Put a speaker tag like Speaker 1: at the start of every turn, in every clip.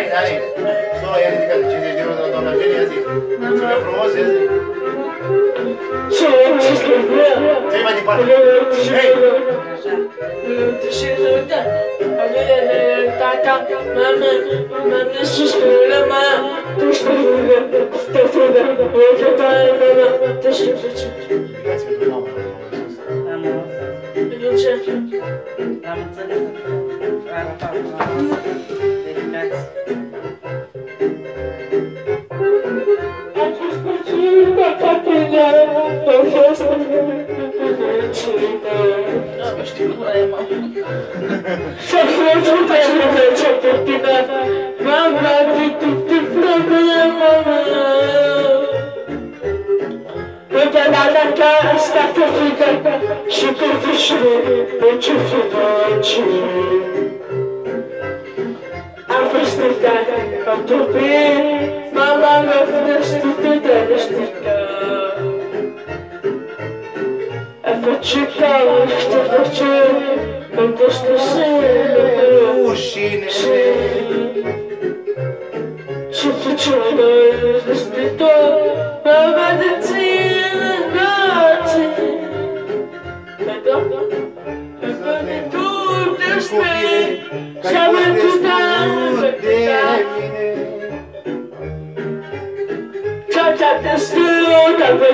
Speaker 1: Ani, Ani, solo, i-a ridicat 50 de euro de la doamna Jenny, i-a zis. Mulțumesc frumos, i-a zis. Ți-ai mai departe. Hei!
Speaker 2: Tata, mama, mama, sister, mama, tu știi, te frugă, eu te tare, mama, te știi,
Speaker 1: Uitați pentru mama.
Speaker 3: Am
Speaker 2: eu ce?
Speaker 3: am înțeles. Arăta la dedicați.
Speaker 2: Am fost puțin de capină, am fost
Speaker 3: Nu știu cum e, mă.
Speaker 2: Și am fost pe cine ce pe tine, mama, tu, tu, tu, frăgăle, mama. Uite, la la ca asta te frică, și pe fișure, pe ce frică,
Speaker 1: Karıştırken Katıbin Mala
Speaker 2: mefnestiti deniştirken Efeçikken İştirdikçi Öndüştüsü Uşinişi Çıfı çıfı Üstüdü Mehmet'in Nati Neden Öpeni dur
Speaker 1: Düşmeyin Sen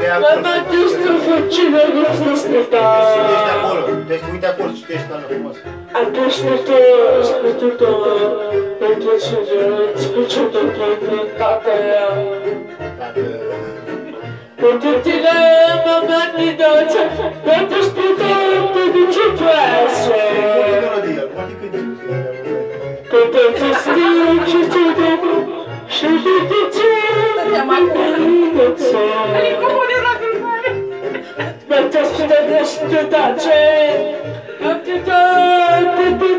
Speaker 1: Dar
Speaker 2: dacă este făcină, nu este ta.
Speaker 1: Ești acolo, deci uite acolo, citește anul frumos.
Speaker 2: Atunci nu te spune tot, pentru ce îți spune Per
Speaker 1: pentru tatăl.
Speaker 2: Pentru tine danza, per te nidață, pentru spitalul te duce plasă. Pentru stiu ce ți-o dă, și de ce
Speaker 3: Stăteam acolo. Adică pune la cântare.
Speaker 2: Pentru spune de stătace, pentru da, pentru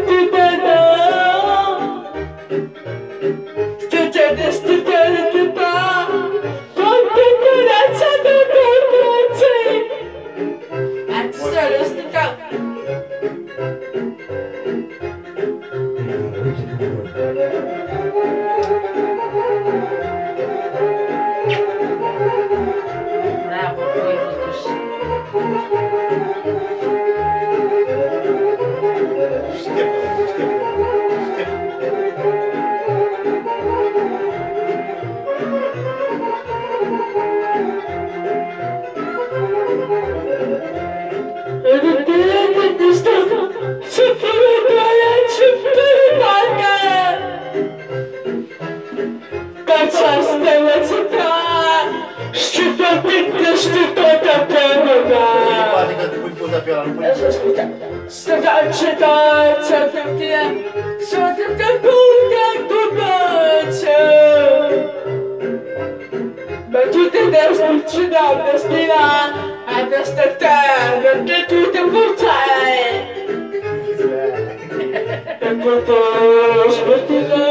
Speaker 1: Качастила тебя, что ты ты,
Speaker 2: что ты певна. Стыда читать, это где, что ты как думать. Ma tutte destre da destina a destra terra che tu ti portai. E quanto smettina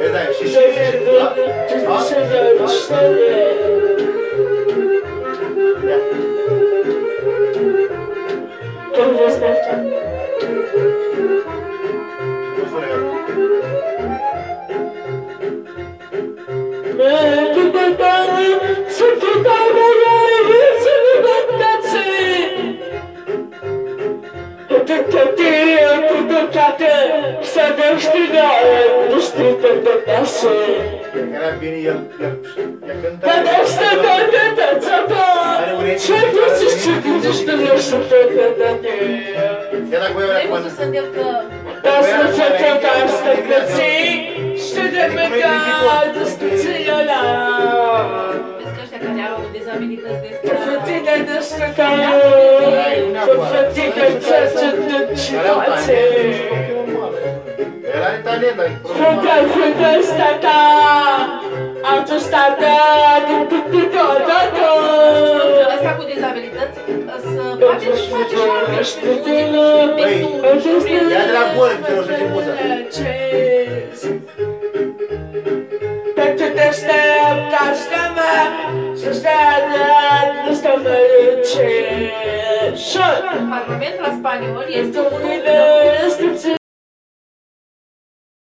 Speaker 2: Neden? Şişe yedi. Tütüşe dönüşleri. Să ne știe, nu știu pe de acasă.
Speaker 1: Era bine, el, el, el cânta.
Speaker 2: Dar asta da. De viața ta Ce duci și gândești de nu să te vedete
Speaker 1: Ia dacă voi
Speaker 4: Vrei
Speaker 1: acum
Speaker 4: văzut să îndemn că
Speaker 2: Asta ce te da asta plății Și de mega discuții ăla
Speaker 4: vezi că ăștia care au dezabilități de
Speaker 2: Pe
Speaker 4: astea
Speaker 2: fetile de scăcare Pe fetile ce ce de situație Din pipică, da, da
Speaker 4: Ăsta cu dezabilități să face și face și muzică.
Speaker 1: Ia de la gol, te rog să știi muza.
Speaker 2: Pentru te aștept, aștept-mă Să stai nu stă mă ce Și
Speaker 4: Parlamentul spaniol este
Speaker 2: Este
Speaker 4: unul
Speaker 2: mine, este ce